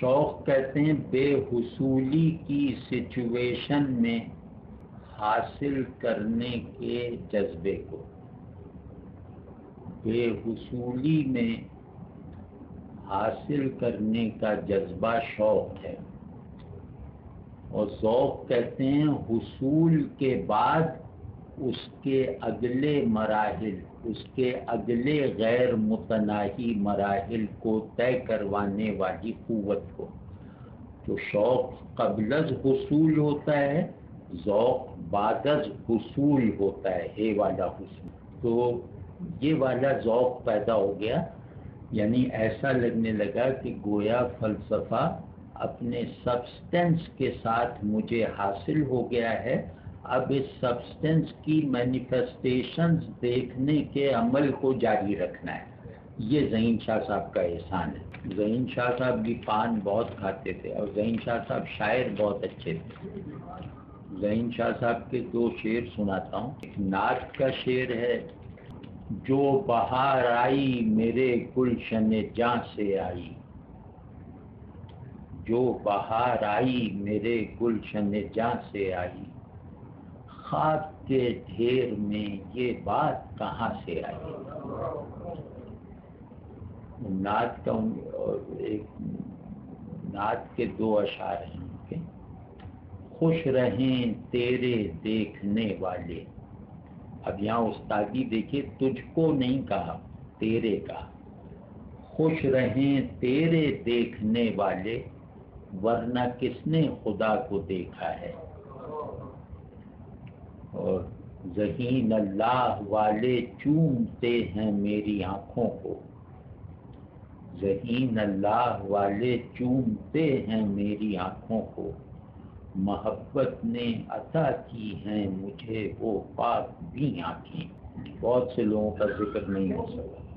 شوق کہتے ہیں، بے حصولی کی سچویشن میں حاصل کرنے کے جذبے کو۔ بے حصولی میں حاصل کرنے کا جذبہ شوق ہے۔ اور ذوق کہتے ہیں، حصول کے بعد اس کے اگلے مراحل، اس کے اگلے غیر متناہی مراحل کو طے کروانے والی قوت کو۔ تو شوق قبل از حصول ہوتا ہے، ذوق بعد از حصول ہوتا ہے ہے والا حصول۔ تو یہ والا ذوق پیدا ہو گیا۔ یعنی ایسا لگنے لگا کہ گویا فلسفہ اپنے سبسٹینس کے ساتھ مجھے حاصل ہو گیا ہے۔ اب اس سبسٹینس کی مینیفیسٹیشنز دیکھنے کے عمل کو جاری رکھنا ہے۔ یہ ذہین شاہ صاحب کا احسان ہے۔ ذہین شاہ صاحب بھی پان بہت کھاتے تھے اور ذہین شاہ صاحب شاعر بہت اچھے تھے۔ ذہین شاہ صاحب کے دو شعر سناتا ہوں۔ ایک نعت کا شعر ہے، جو بہار آئی، میرے گلشن جاں سے آئی۔ جو بہار آئی، میرے گلشن جاں سے آئی۔ خاک کے ڈھیر میں یہ بات کہاں سے آئی؟ نعت کا ایک نعت کے دو اشعار ہیں ان کے۔ خوش رہیں تیرے دیکھنے والے۔ اب یہاں استادی دیکھیے، تجھ کو نہیں کہا، تیرے کا۔ خوش رہیں تیرے دیکھنے والے، ورنہ کس نے خدا کو دیکھا ہے؟ اور ذہین اللہ والے چومتے ہیں میری آنکھوں کو۔ ذہین اللہ والے چومتے ہیں میری آنکھوں کو۔ محبت نے عطا کی ہیں مجھے وہ پاک بھی آنکھیں۔ بہت سے لوگوں کا ذکر نہیں ہو سکتا۔